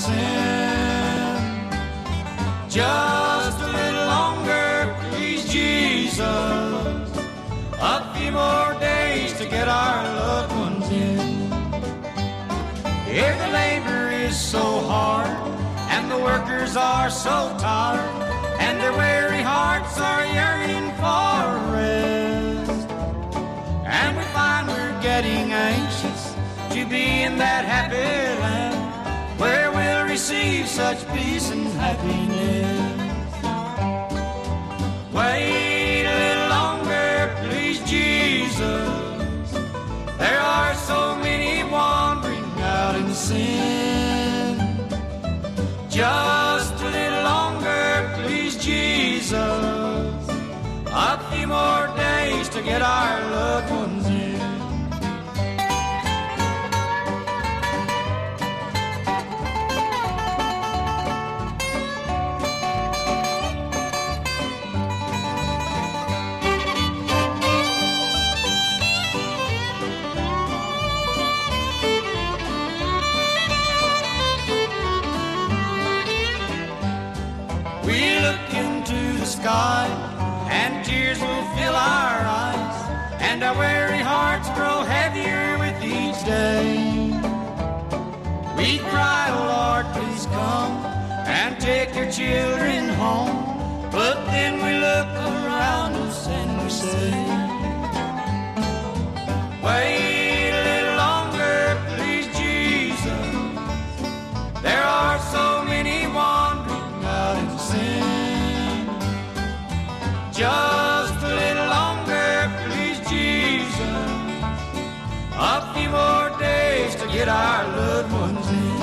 sin. Just a little longer, please, Jesus. A few more days to get our loved ones in. Here the labor is so hard, and the workers are so tired, and their weary hearts are yearning for rest. And we find we're getting anxious to be in that happy land receive such peace and happiness. Wait a little longer, please, Jesus. There are so many wandering out in sin. Just a little longer, please, Jesus. A few more days to get our loved ones We look into the sky, and tears will fill our eyes, and our weary hearts grow heavier with each day. We cry, Lord, please come and take your children home. But then we get our loved ones in.